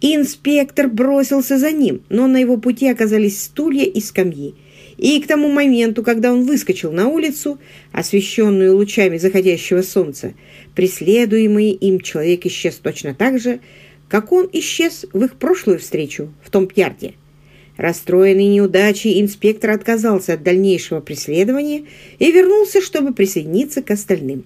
Инспектор бросился за ним, но на его пути оказались стулья и скамьи. И к тому моменту, когда он выскочил на улицу, освещенную лучами заходящего солнца, преследуемый им человек исчез точно так же, как он исчез в их прошлую встречу в том пьярде. Расстроенный неудачей, инспектор отказался от дальнейшего преследования и вернулся, чтобы присоединиться к остальным.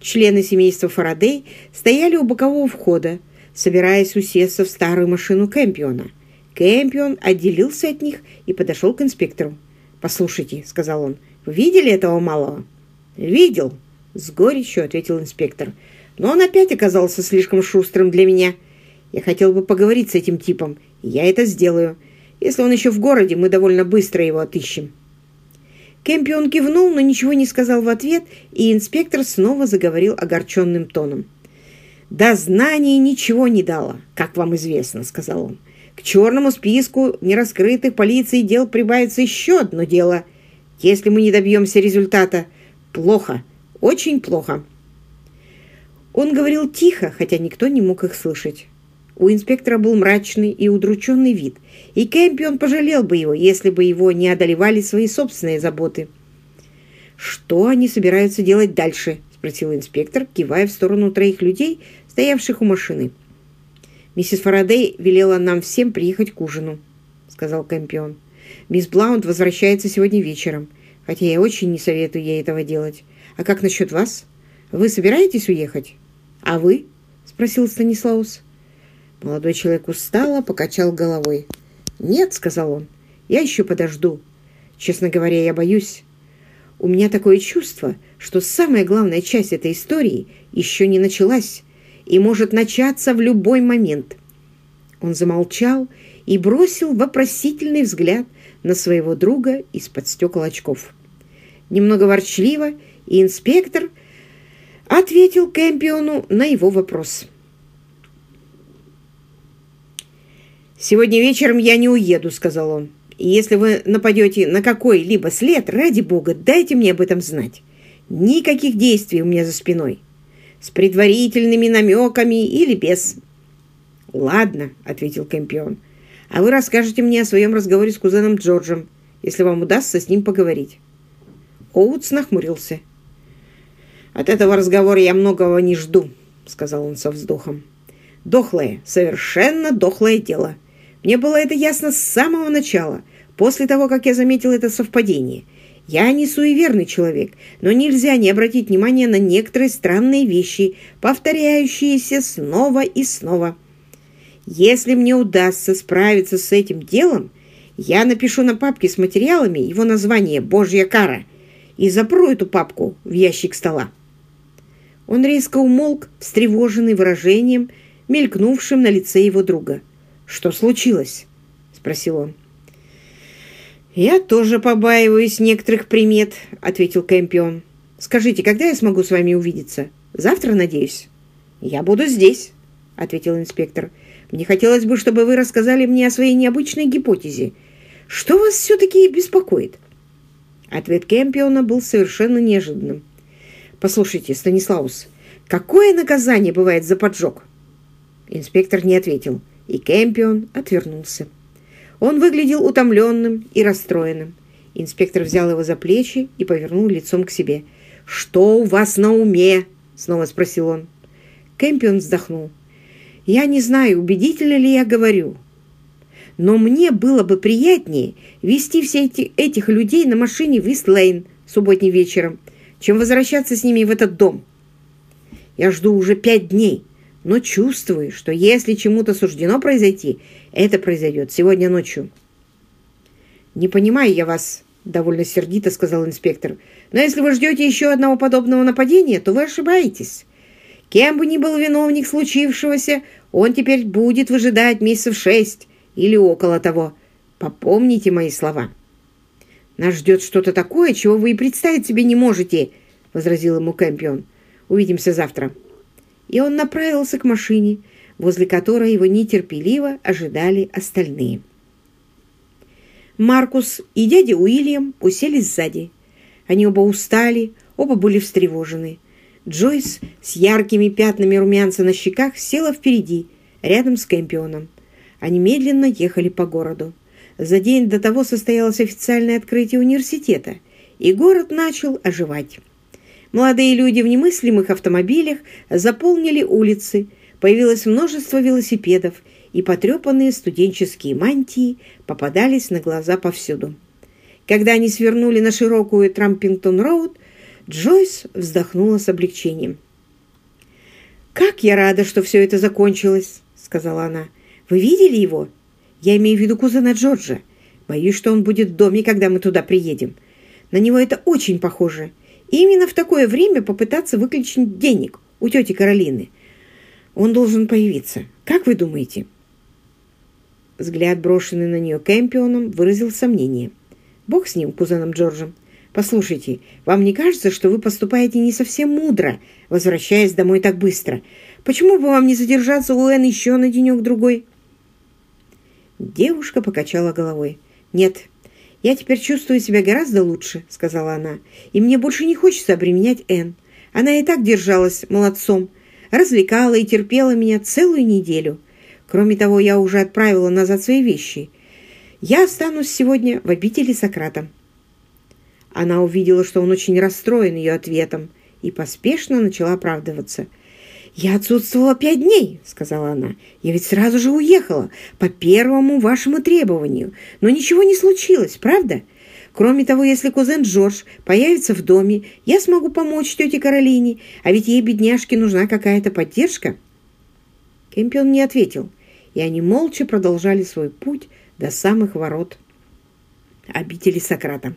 Члены семейства Фарадей стояли у бокового входа, собираясь усесться в старую машину Кэмпиона. Кэмпион отделился от них и подошел к инспектору. «Послушайте», — сказал он, — «вы видели этого малого?» «Видел», — с горечью ответил инспектор. «Но он опять оказался слишком шустрым для меня. Я хотел бы поговорить с этим типом, и я это сделаю. Если он еще в городе, мы довольно быстро его отыщем». Кэмпион кивнул, но ничего не сказал в ответ, и инспектор снова заговорил огорченным тоном. «Дознание ничего не дало, как вам известно», — сказал он. «К черному списку нераскрытых полицией дел прибавится еще одно дело. Если мы не добьемся результата, плохо, очень плохо». Он говорил тихо, хотя никто не мог их слышать. У инспектора был мрачный и удрученный вид, и Кэмпион пожалел бы его, если бы его не одолевали свои собственные заботы. «Что они собираются делать дальше?» – спросил инспектор, кивая в сторону троих людей, стоявших у машины. «Миссис Фарадей велела нам всем приехать к ужину», – сказал Кэмпион. «Мисс Блаунд возвращается сегодня вечером, хотя я очень не советую ей этого делать. А как насчет вас? Вы собираетесь уехать?» «А вы?» – спросил Станислаус. Молодой человек устало покачал головой. «Нет», — сказал он, — «я еще подожду. Честно говоря, я боюсь. У меня такое чувство, что самая главная часть этой истории еще не началась и может начаться в любой момент». Он замолчал и бросил вопросительный взгляд на своего друга из-под стекол очков. Немного ворчливо, и инспектор ответил Кэмпиону на его вопрос. «Сегодня вечером я не уеду», — сказал он. «Если вы нападете на какой-либо след, ради бога, дайте мне об этом знать. Никаких действий у меня за спиной. С предварительными намеками или без». «Ладно», — ответил Кэмпион. «А вы расскажете мне о своем разговоре с кузеном Джорджем, если вам удастся с ним поговорить». Оутс нахмурился. «От этого разговора я многого не жду», — сказал он со вздохом. «Дохлое, совершенно дохлое дело. Мне было это ясно с самого начала, после того, как я заметил это совпадение. Я не суеверный человек, но нельзя не обратить внимания на некоторые странные вещи, повторяющиеся снова и снова. Если мне удастся справиться с этим делом, я напишу на папке с материалами его название «Божья кара» и запру эту папку в ящик стола. Он резко умолк, встревоженный выражением, мелькнувшим на лице его друга. «Что случилось?» — спросил он. «Я тоже побаиваюсь некоторых примет», — ответил Кэмпион. «Скажите, когда я смогу с вами увидеться? Завтра, надеюсь?» «Я буду здесь», — ответил инспектор. «Мне хотелось бы, чтобы вы рассказали мне о своей необычной гипотезе. Что вас все-таки беспокоит?» Ответ Кэмпиона был совершенно неожиданным. «Послушайте, Станислаус, какое наказание бывает за поджог?» Инспектор не ответил и Кэмпион отвернулся. Он выглядел утомленным и расстроенным. Инспектор взял его за плечи и повернул лицом к себе. «Что у вас на уме?» — снова спросил он. Кэмпион вздохнул. «Я не знаю, убедительно ли я говорю, но мне было бы приятнее вести все эти, этих людей на машине в Ист-Лейн субботним вечером, чем возвращаться с ними в этот дом. Я жду уже пять дней, но чувствую, что если чему-то суждено произойти, это произойдет сегодня ночью. «Не понимаю я вас», — довольно сердито сказал инспектор. «Но если вы ждете еще одного подобного нападения, то вы ошибаетесь. Кем бы ни был виновник случившегося, он теперь будет выжидать месяцев шесть или около того. Попомните мои слова». «Нас ждет что-то такое, чего вы и представить себе не можете», — возразил ему Кэмпион. «Увидимся завтра» и он направился к машине, возле которой его нетерпеливо ожидали остальные. Маркус и дядя Уильям уселись сзади. Они оба устали, оба были встревожены. Джойс с яркими пятнами румянца на щеках села впереди, рядом с Кэмпионом. Они медленно ехали по городу. За день до того состоялось официальное открытие университета, и город начал оживать. Молодые люди в немыслимых автомобилях заполнили улицы, появилось множество велосипедов, и потрепанные студенческие мантии попадались на глаза повсюду. Когда они свернули на широкую Трампингтон-роуд, Джойс вздохнула с облегчением. «Как я рада, что все это закончилось!» — сказала она. «Вы видели его? Я имею в виду кузена Джорджа. Боюсь, что он будет в доме, когда мы туда приедем. На него это очень похоже. И именно в такое время попытаться выключить денег у тети Каролины. Он должен появиться. Как вы думаете?» Взгляд, брошенный на нее Кэмпионом, выразил сомнение. «Бог с ним, кузеном Джорджем. Послушайте, вам не кажется, что вы поступаете не совсем мудро, возвращаясь домой так быстро? Почему бы вам не задержаться у Энн еще на денек-другой?» Девушка покачала головой. «Нет, я теперь чувствую себя гораздо лучше», — сказала она. «И мне больше не хочется обременять Энн. Она и так держалась молодцом, развлекала и терпела меня целую неделю. Кроме того, я уже отправила назад свои вещи. Я останусь сегодня в обители Сократа». Она увидела, что он очень расстроен ее ответом, и поспешно начала оправдываться. «Я отсутствовала пять дней», — сказала она. «Я ведь сразу же уехала, по первому вашему требованию. Но ничего не случилось, правда? Кроме того, если кузен Джордж появится в доме, я смогу помочь тете Каролине, а ведь ей, бедняжке, нужна какая-то поддержка». Кемпион не ответил и они молча продолжали свой путь до самых ворот обители Сократа.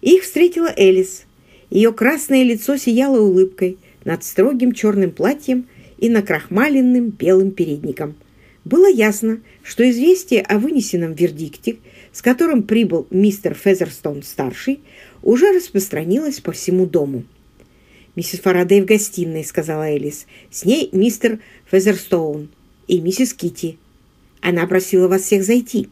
Их встретила Элис. Ее красное лицо сияло улыбкой над строгим черным платьем и накрахмаленным белым передником. Было ясно, что известие о вынесенном вердикте, с которым прибыл мистер Фезерстон-старший, уже распространилось по всему дому. «Миссис Фарадей в гостиной», — сказала Элис. «С ней мистер Фезерстоун и миссис Кити. Она просила вас всех зайти.